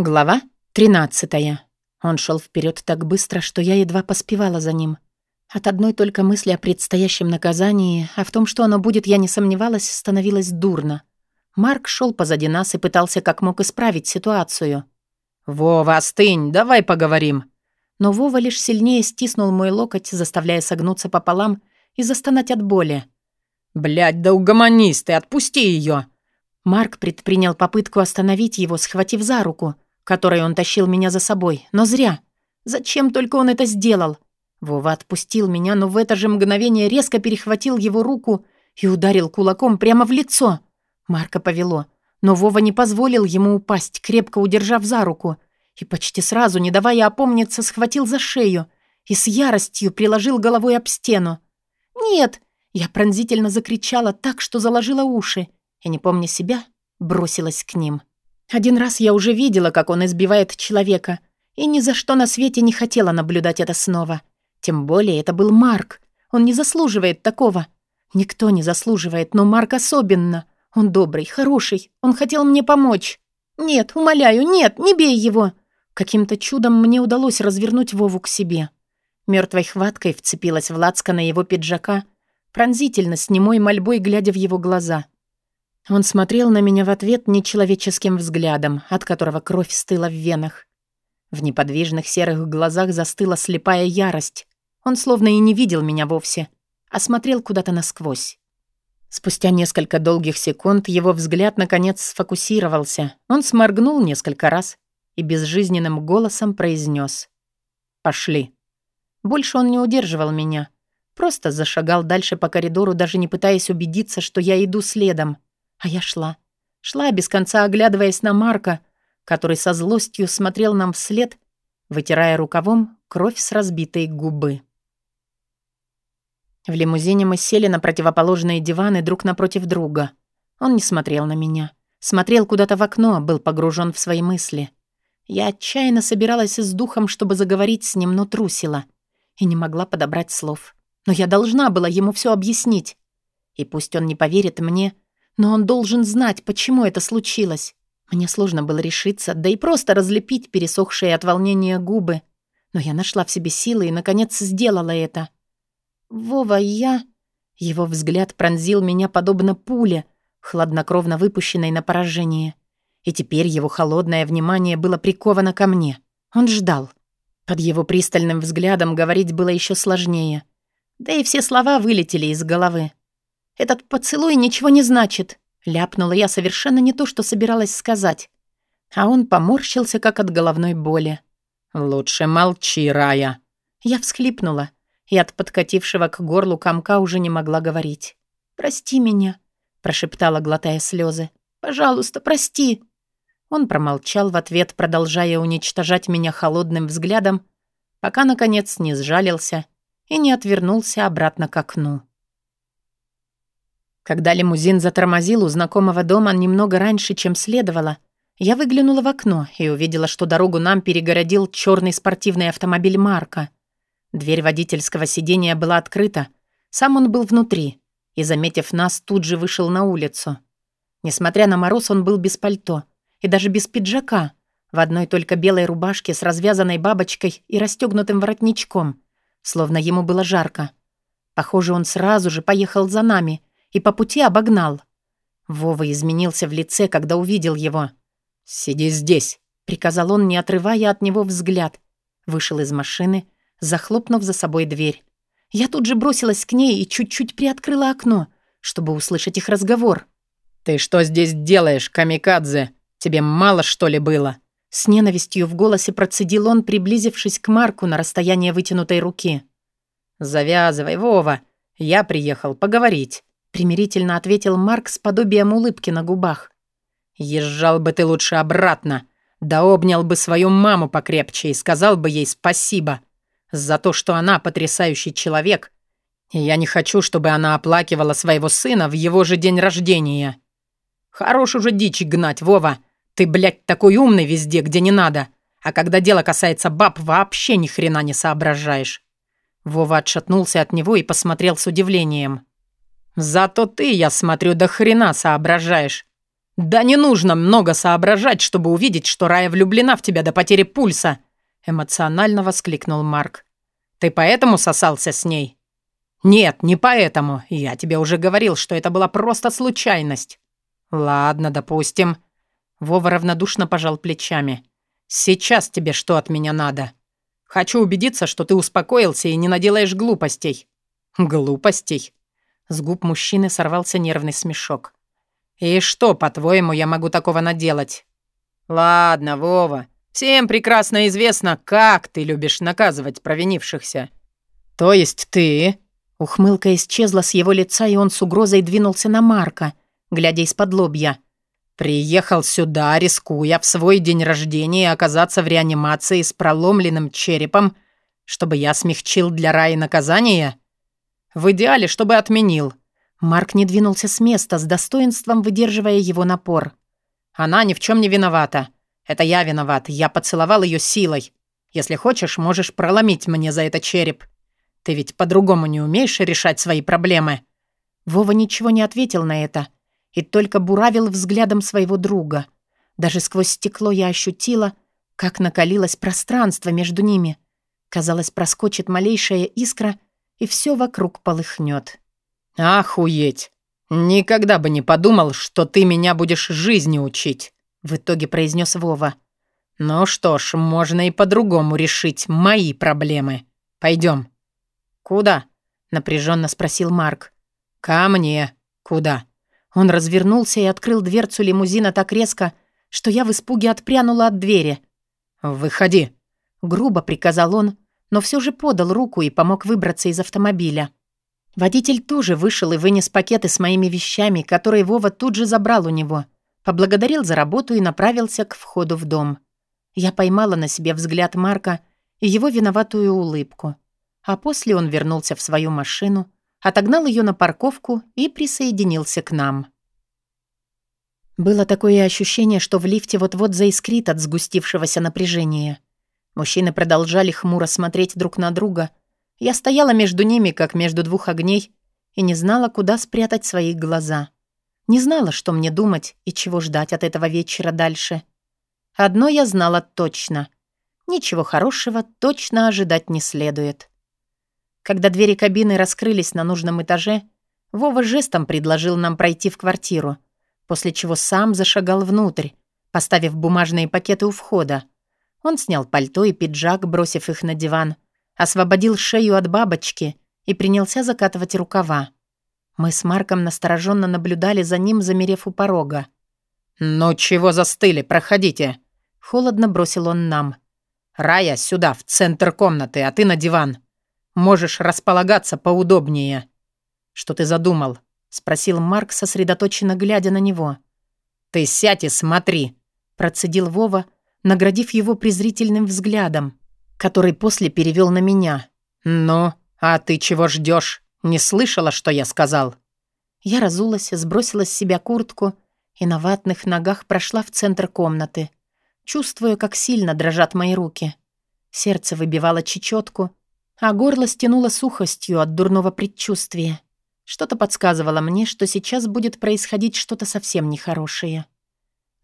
Глава 13. Он шел вперед так быстро, что я едва поспевала за ним. От одной только мысли о предстоящем наказании, а в том, что оно будет, я не сомневалась, становилось дурно. Марк шел позади нас и пытался как мог исправить ситуацию. «Вова, остынь, давай поговорим». Но Вова лишь сильнее стиснул мой локоть, заставляя согнуться пополам и застонать от боли. «Блядь, да угомонись ты, отпусти ее. Марк предпринял попытку остановить его, схватив за руку, которой он тащил меня за собой, но зря. Зачем только он это сделал? Вова отпустил меня, но в это же мгновение резко перехватил его руку и ударил кулаком прямо в лицо. Марка повело, но Вова не позволил ему упасть, крепко удержав за руку, и почти сразу, не давая опомниться, схватил за шею и с яростью приложил головой об стену. «Нет!» Я пронзительно закричала так, что заложила уши, и, не помня себя, бросилась к ним. Один раз я уже видела, как он избивает человека, и ни за что на свете не хотела наблюдать это снова. Тем более это был Марк. Он не заслуживает такого. Никто не заслуживает, но Марк особенно. Он добрый, хороший, он хотел мне помочь. «Нет, умоляю, нет, не бей его!» Каким-то чудом мне удалось развернуть Вову к себе. Мертвой хваткой вцепилась в на его пиджака, пронзительно, с немой мольбой глядя в его глаза. Он смотрел на меня в ответ нечеловеческим взглядом, от которого кровь стыла в венах. В неподвижных серых глазах застыла слепая ярость. Он словно и не видел меня вовсе, а смотрел куда-то насквозь. Спустя несколько долгих секунд его взгляд наконец сфокусировался. Он сморгнул несколько раз и безжизненным голосом произнес: «Пошли». Больше он не удерживал меня. Просто зашагал дальше по коридору, даже не пытаясь убедиться, что я иду следом. А я шла. Шла, без конца оглядываясь на Марка, который со злостью смотрел нам вслед, вытирая рукавом кровь с разбитой губы. В лимузине мы сели на противоположные диваны друг напротив друга. Он не смотрел на меня. Смотрел куда-то в окно, был погружен в свои мысли. Я отчаянно собиралась с духом, чтобы заговорить с ним, но трусила. И не могла подобрать слов. Но я должна была ему все объяснить. И пусть он не поверит мне, но он должен знать, почему это случилось. Мне сложно было решиться, да и просто разлепить пересохшие от волнения губы. Но я нашла в себе силы и, наконец, сделала это. «Вова, я...» Его взгляд пронзил меня подобно пуле, хладнокровно выпущенной на поражение. И теперь его холодное внимание было приковано ко мне. Он ждал. Под его пристальным взглядом говорить было еще сложнее. Да и все слова вылетели из головы. «Этот поцелуй ничего не значит», — ляпнула я совершенно не то, что собиралась сказать. А он поморщился, как от головной боли. «Лучше молчи, Рая». Я всхлипнула и от подкатившего к горлу комка уже не могла говорить. «Прости меня», — прошептала, глотая слезы. «Пожалуйста, прости». Он промолчал в ответ, продолжая уничтожать меня холодным взглядом, пока, наконец, не сжалился и не отвернулся обратно к окну. Когда лимузин затормозил у знакомого дома немного раньше, чем следовало, я выглянула в окно и увидела, что дорогу нам перегородил черный спортивный автомобиль Марка — Дверь водительского сидения была открыта. Сам он был внутри и, заметив нас, тут же вышел на улицу. Несмотря на мороз, он был без пальто и даже без пиджака, в одной только белой рубашке с развязанной бабочкой и расстегнутым воротничком, словно ему было жарко. Похоже, он сразу же поехал за нами и по пути обогнал. Вова изменился в лице, когда увидел его. «Сиди здесь», — приказал он, не отрывая от него взгляд. Вышел из машины захлопнув за собой дверь. Я тут же бросилась к ней и чуть-чуть приоткрыла окно, чтобы услышать их разговор. «Ты что здесь делаешь, камикадзе? Тебе мало, что ли, было?» С ненавистью в голосе процедил он, приблизившись к Марку на расстояние вытянутой руки. «Завязывай, Вова. Я приехал поговорить», — примирительно ответил Марк с подобием улыбки на губах. «Езжал бы ты лучше обратно. Да обнял бы свою маму покрепче и сказал бы ей спасибо за то, что она потрясающий человек, и я не хочу, чтобы она оплакивала своего сына в его же день рождения. Хорош уже дичь гнать, Вова. Ты, блядь, такой умный везде, где не надо. А когда дело касается баб, вообще ни хрена не соображаешь. Вова отшатнулся от него и посмотрел с удивлением. «Зато ты, я смотрю, до хрена соображаешь. «Да не нужно много соображать, чтобы увидеть, что Рая влюблена в тебя до потери пульса!» Эмоционально воскликнул Марк. «Ты поэтому сосался с ней?» «Нет, не поэтому. Я тебе уже говорил, что это была просто случайность». «Ладно, допустим». Вова равнодушно пожал плечами. «Сейчас тебе что от меня надо? Хочу убедиться, что ты успокоился и не наделаешь глупостей». «Глупостей?» С губ мужчины сорвался нервный смешок. «И что, по-твоему, я могу такого наделать?» «Ладно, Вова, всем прекрасно известно, как ты любишь наказывать провинившихся». «То есть ты...» Ухмылка исчезла с его лица, и он с угрозой двинулся на Марка, глядя из-под лобья. «Приехал сюда, рискуя в свой день рождения оказаться в реанимации с проломленным черепом, чтобы я смягчил для Раи наказание? В идеале, чтобы отменил. Марк не двинулся с места, с достоинством выдерживая его напор. «Она ни в чем не виновата. Это я виноват. Я поцеловал ее силой. Если хочешь, можешь проломить мне за это череп. Ты ведь по-другому не умеешь решать свои проблемы». Вова ничего не ответил на это и только буравил взглядом своего друга. Даже сквозь стекло я ощутила, как накалилось пространство между ними. Казалось, проскочит малейшая искра, и все вокруг полыхнет. «Охуеть! Никогда бы не подумал, что ты меня будешь жизни учить!» В итоге произнес Вова. «Ну что ж, можно и по-другому решить мои проблемы. Пойдем». «Куда?» — напряженно спросил Марк. «Ко мне. Куда?» Он развернулся и открыл дверцу лимузина так резко, что я в испуге отпрянула от двери. «Выходи!» — грубо приказал он, но все же подал руку и помог выбраться из автомобиля. Водитель тоже вышел и вынес пакеты с моими вещами, которые Вова тут же забрал у него. Поблагодарил за работу и направился к входу в дом. Я поймала на себе взгляд Марка и его виноватую улыбку. А после он вернулся в свою машину, отогнал ее на парковку и присоединился к нам. Было такое ощущение, что в лифте вот-вот заискрит от сгустившегося напряжения. Мужчины продолжали хмуро смотреть друг на друга — я стояла между ними, как между двух огней, и не знала, куда спрятать свои глаза. Не знала, что мне думать и чего ждать от этого вечера дальше. Одно я знала точно. Ничего хорошего точно ожидать не следует. Когда двери кабины раскрылись на нужном этаже, Вова жестом предложил нам пройти в квартиру, после чего сам зашагал внутрь, поставив бумажные пакеты у входа. Он снял пальто и пиджак, бросив их на диван — освободил шею от бабочки и принялся закатывать рукава. Мы с Марком настороженно наблюдали за ним, замерев у порога. «Ну чего застыли? Проходите!» Холодно бросил он нам. «Рая, сюда, в центр комнаты, а ты на диван. Можешь располагаться поудобнее». «Что ты задумал?» — спросил Марк, сосредоточенно глядя на него. «Ты сядь и смотри», — процедил Вова, наградив его презрительным взглядом который после перевел на меня. «Ну, а ты чего ждешь? Не слышала, что я сказал?» Я разулась, сбросила с себя куртку и на ватных ногах прошла в центр комнаты, чувствуя, как сильно дрожат мои руки. Сердце выбивало чечетку, а горло стянуло сухостью от дурного предчувствия. Что-то подсказывало мне, что сейчас будет происходить что-то совсем нехорошее.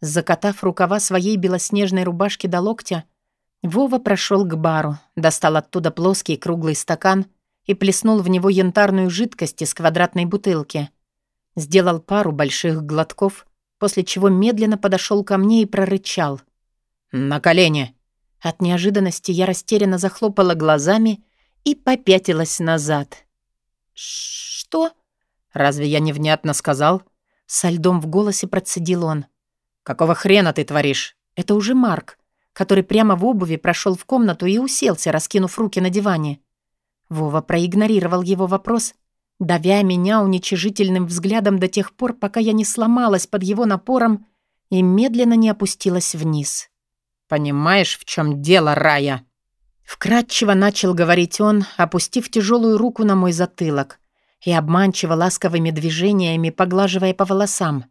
Закатав рукава своей белоснежной рубашки до локтя, Вова прошел к бару, достал оттуда плоский круглый стакан и плеснул в него янтарную жидкость из квадратной бутылки. Сделал пару больших глотков, после чего медленно подошел ко мне и прорычал. «На колени!» От неожиданности я растерянно захлопала глазами и попятилась назад. «Что?» «Разве я невнятно сказал?» Со льдом в голосе процедил он. «Какого хрена ты творишь?» «Это уже Марк который прямо в обуви прошел в комнату и уселся, раскинув руки на диване. Вова проигнорировал его вопрос, давя меня уничижительным взглядом до тех пор, пока я не сломалась под его напором и медленно не опустилась вниз. «Понимаешь, в чем дело, Рая?» Вкратчиво начал говорить он, опустив тяжелую руку на мой затылок и обманчиво ласковыми движениями поглаживая по волосам.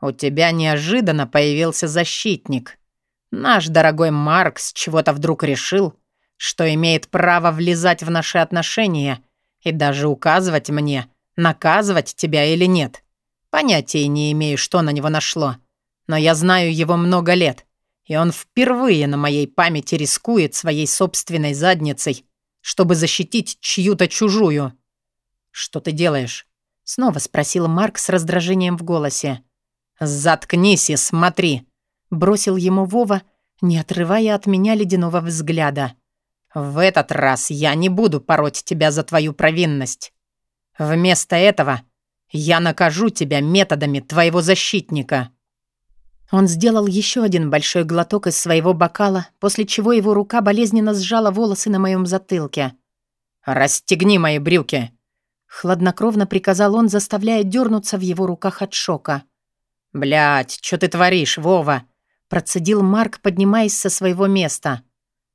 «У тебя неожиданно появился защитник. Наш дорогой Маркс чего-то вдруг решил, что имеет право влезать в наши отношения и даже указывать мне, наказывать тебя или нет. Понятия не имею, что на него нашло. Но я знаю его много лет, и он впервые на моей памяти рискует своей собственной задницей, чтобы защитить чью-то чужую. «Что ты делаешь?» — снова спросил Марк с раздражением в голосе. «Заткнись и смотри!» — бросил ему Вова, не отрывая от меня ледяного взгляда. «В этот раз я не буду пороть тебя за твою провинность. Вместо этого я накажу тебя методами твоего защитника». Он сделал еще один большой глоток из своего бокала, после чего его рука болезненно сжала волосы на моем затылке. «Расстегни мои брюки!» Хладнокровно приказал он, заставляя дернуться в его руках от шока. «Блядь, что ты творишь, Вова?» Процедил Марк, поднимаясь со своего места.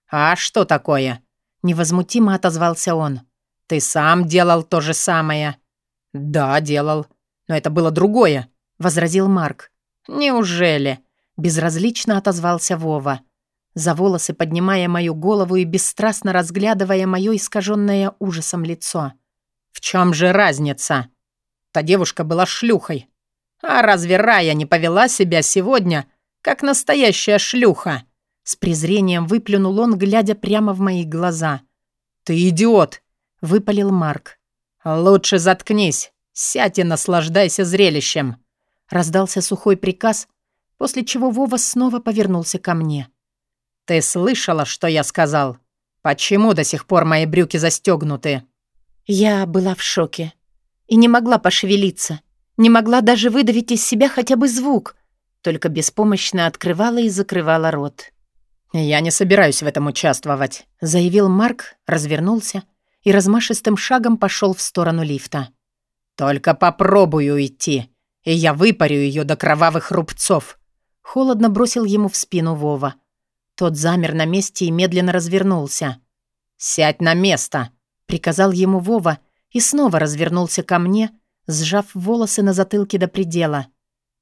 «А что такое?» Невозмутимо отозвался он. «Ты сам делал то же самое». «Да, делал. Но это было другое», — возразил Марк. «Неужели?» — безразлично отозвался Вова. За волосы поднимая мою голову и бесстрастно разглядывая мое искаженное ужасом лицо. «В чем же разница?» Та девушка была шлюхой. А разве Рая не повела себя сегодня, как настоящая шлюха?» С презрением выплюнул он, глядя прямо в мои глаза. «Ты идиот!» — выпалил Марк. «Лучше заткнись. Сядь и наслаждайся зрелищем!» Раздался сухой приказ, после чего Вова снова повернулся ко мне. «Ты слышала, что я сказал? Почему до сих пор мои брюки застегнуты?» Я была в шоке и не могла пошевелиться, не могла даже выдавить из себя хотя бы звук, только беспомощно открывала и закрывала рот. «Я не собираюсь в этом участвовать», — заявил Марк, развернулся и размашистым шагом пошел в сторону лифта. «Только попробую идти, и я выпарю ее до кровавых рубцов», — холодно бросил ему в спину Вова. Тот замер на месте и медленно развернулся. «Сядь на место», — приказал ему Вова и снова развернулся ко мне, сжав волосы на затылке до предела.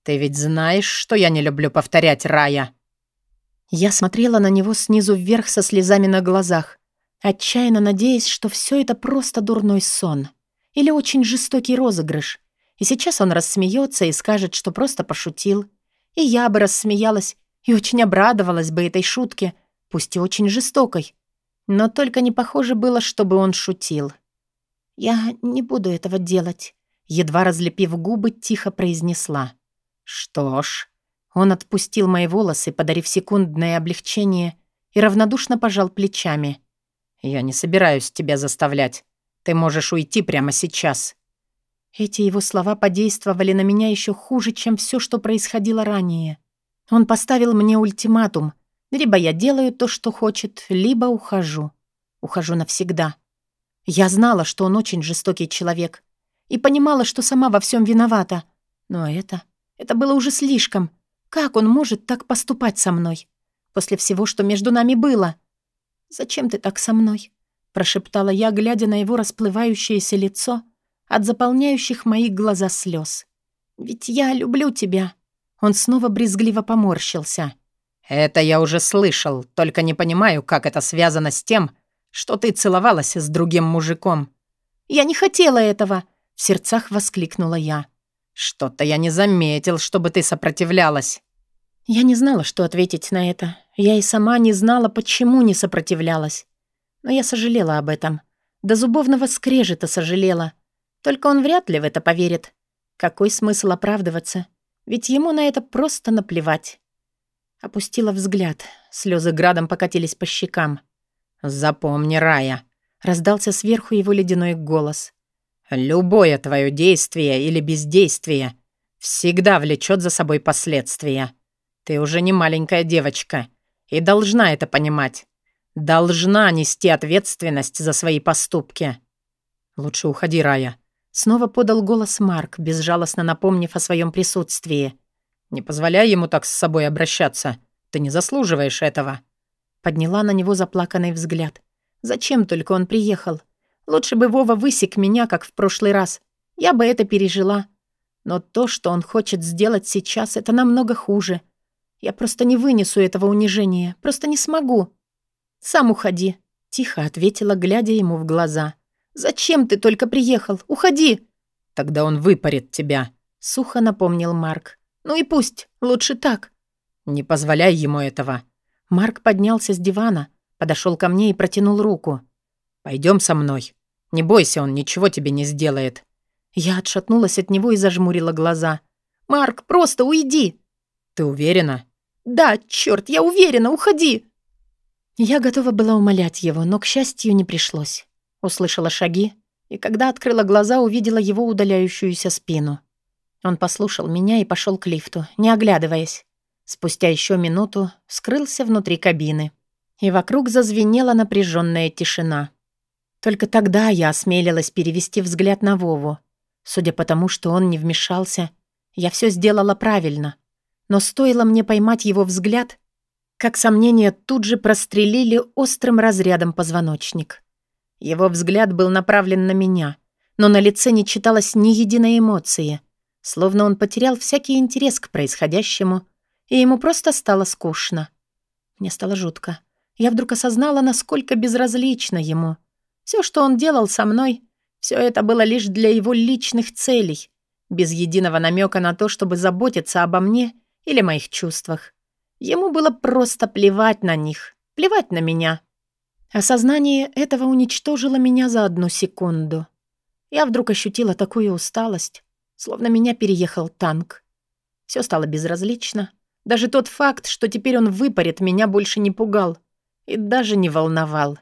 «Ты ведь знаешь, что я не люблю повторять, Рая?» Я смотрела на него снизу вверх со слезами на глазах, отчаянно надеясь, что все это просто дурной сон или очень жестокий розыгрыш. И сейчас он рассмеется и скажет, что просто пошутил. И я бы рассмеялась и очень обрадовалась бы этой шутке, пусть и очень жестокой. Но только не похоже было, чтобы он шутил. «Я не буду этого делать», — едва разлепив губы, тихо произнесла. «Что ж...» Он отпустил мои волосы, подарив секундное облегчение, и равнодушно пожал плечами. «Я не собираюсь тебя заставлять. Ты можешь уйти прямо сейчас». Эти его слова подействовали на меня еще хуже, чем все, что происходило ранее. Он поставил мне ультиматум. Либо я делаю то, что хочет, либо ухожу. Ухожу навсегда. Я знала, что он очень жестокий человек. И понимала, что сама во всем виновата. Но это... Это было уже слишком. Как он может так поступать со мной? После всего, что между нами было. «Зачем ты так со мной?» прошептала я, глядя на его расплывающееся лицо от заполняющих мои глаза слез. «Ведь я люблю тебя». Он снова брезгливо поморщился. «Это я уже слышал, только не понимаю, как это связано с тем, что ты целовалась с другим мужиком». «Я не хотела этого!» — в сердцах воскликнула я. «Что-то я не заметил, чтобы ты сопротивлялась». Я не знала, что ответить на это. Я и сама не знала, почему не сопротивлялась. Но я сожалела об этом. До зубовного скрежета сожалела. Только он вряд ли в это поверит. Какой смысл оправдываться? Ведь ему на это просто наплевать. Опустила взгляд. Слезы градом покатились по щекам. «Запомни, Рая», — раздался сверху его ледяной голос. «Любое твое действие или бездействие всегда влечет за собой последствия. Ты уже не маленькая девочка и должна это понимать. Должна нести ответственность за свои поступки. Лучше уходи, Рая. Снова подал голос Марк, безжалостно напомнив о своем присутствии. Не позволяй ему так с собой обращаться. Ты не заслуживаешь этого. Подняла на него заплаканный взгляд. Зачем только он приехал? Лучше бы Вова высек меня, как в прошлый раз. Я бы это пережила. Но то, что он хочет сделать сейчас, это намного хуже. Я просто не вынесу этого унижения, просто не смогу. Сам уходи, тихо ответила, глядя ему в глаза. Зачем ты только приехал? Уходи. Тогда он выпарит тебя. Сухо напомнил Марк. «Ну и пусть, лучше так». «Не позволяй ему этого». Марк поднялся с дивана, подошел ко мне и протянул руку. Пойдем со мной. Не бойся, он ничего тебе не сделает». Я отшатнулась от него и зажмурила глаза. «Марк, просто уйди!» «Ты уверена?» «Да, черт, я уверена, уходи!» Я готова была умолять его, но, к счастью, не пришлось. Услышала шаги, и когда открыла глаза, увидела его удаляющуюся спину. Он послушал меня и пошел к лифту, не оглядываясь. Спустя еще минуту скрылся внутри кабины. И вокруг зазвенела напряженная тишина. Только тогда я осмелилась перевести взгляд на Вову. Судя по тому, что он не вмешался, я все сделала правильно. Но стоило мне поймать его взгляд, как сомнения тут же прострелили острым разрядом позвоночник. Его взгляд был направлен на меня, но на лице не читалось ни единой эмоции, словно он потерял всякий интерес к происходящему, и ему просто стало скучно. Мне стало жутко. Я вдруг осознала, насколько безразлично ему. Все, что он делал со мной, все это было лишь для его личных целей, без единого намека на то, чтобы заботиться обо мне или моих чувствах. Ему было просто плевать на них, плевать на меня. Осознание этого уничтожило меня за одну секунду. Я вдруг ощутила такую усталость, словно меня переехал танк. Все стало безразлично. Даже тот факт, что теперь он выпарит, меня больше не пугал и даже не волновал.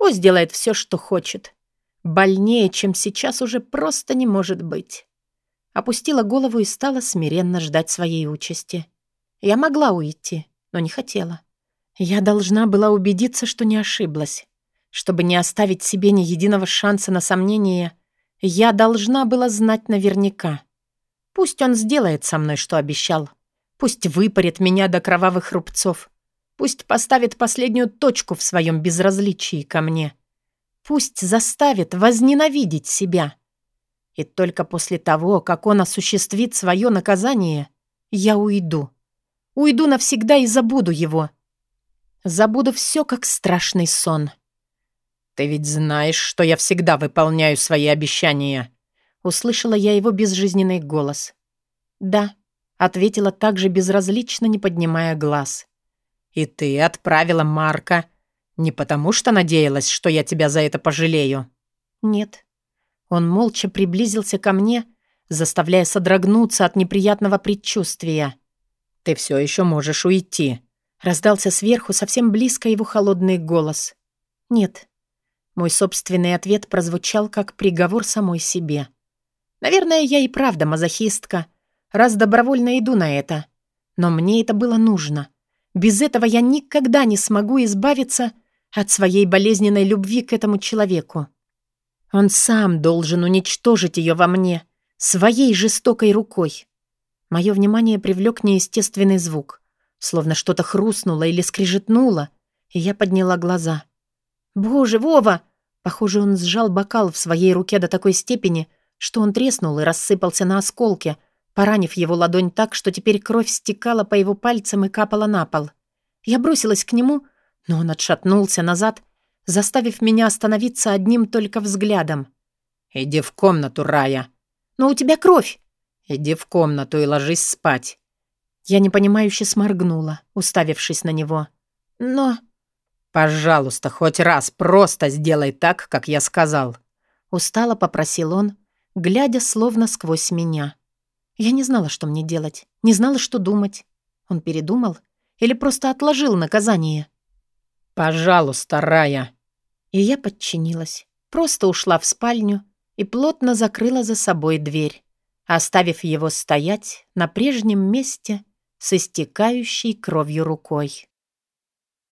Пусть делает все, что хочет. Больнее, чем сейчас, уже просто не может быть. Опустила голову и стала смиренно ждать своей участи. Я могла уйти, но не хотела. Я должна была убедиться, что не ошиблась. Чтобы не оставить себе ни единого шанса на сомнение, я должна была знать наверняка. Пусть он сделает со мной, что обещал. Пусть выпарит меня до кровавых рубцов. Пусть поставит последнюю точку в своем безразличии ко мне. Пусть заставит возненавидеть себя. И только после того, как он осуществит свое наказание, я уйду. Уйду навсегда и забуду его. Забуду все, как страшный сон. «Ты ведь знаешь, что я всегда выполняю свои обещания», Услышала я его безжизненный голос. «Да», — ответила также безразлично, не поднимая глаз. И ты отправила Марка не потому, что надеялась, что я тебя за это пожалею. Нет. Он молча приблизился ко мне, заставляя содрогнуться от неприятного предчувствия. Ты все еще можешь уйти. Раздался сверху совсем близко его холодный голос. Нет. Мой собственный ответ прозвучал как приговор самой себе. Наверное, я и правда мазохистка, раз добровольно иду на это. Но мне это было нужно. Без этого я никогда не смогу избавиться от своей болезненной любви к этому человеку. Он сам должен уничтожить ее во мне, своей жестокой рукой. Мое внимание привлек неестественный звук, словно что-то хрустнуло или скрижетнуло, и я подняла глаза. «Боже, Вова!» Похоже, он сжал бокал в своей руке до такой степени, что он треснул и рассыпался на осколки — поранив его ладонь так, что теперь кровь стекала по его пальцам и капала на пол. Я бросилась к нему, но он отшатнулся назад, заставив меня остановиться одним только взглядом. «Иди в комнату, Рая!» «Но у тебя кровь!» «Иди в комнату и ложись спать!» Я непонимающе сморгнула, уставившись на него. «Но...» «Пожалуйста, хоть раз просто сделай так, как я сказал!» Устало попросил он, глядя словно сквозь меня. Я не знала, что мне делать, не знала, что думать. Он передумал или просто отложил наказание? «Пожалуйста, Рая!» И я подчинилась, просто ушла в спальню и плотно закрыла за собой дверь, оставив его стоять на прежнем месте с истекающей кровью рукой.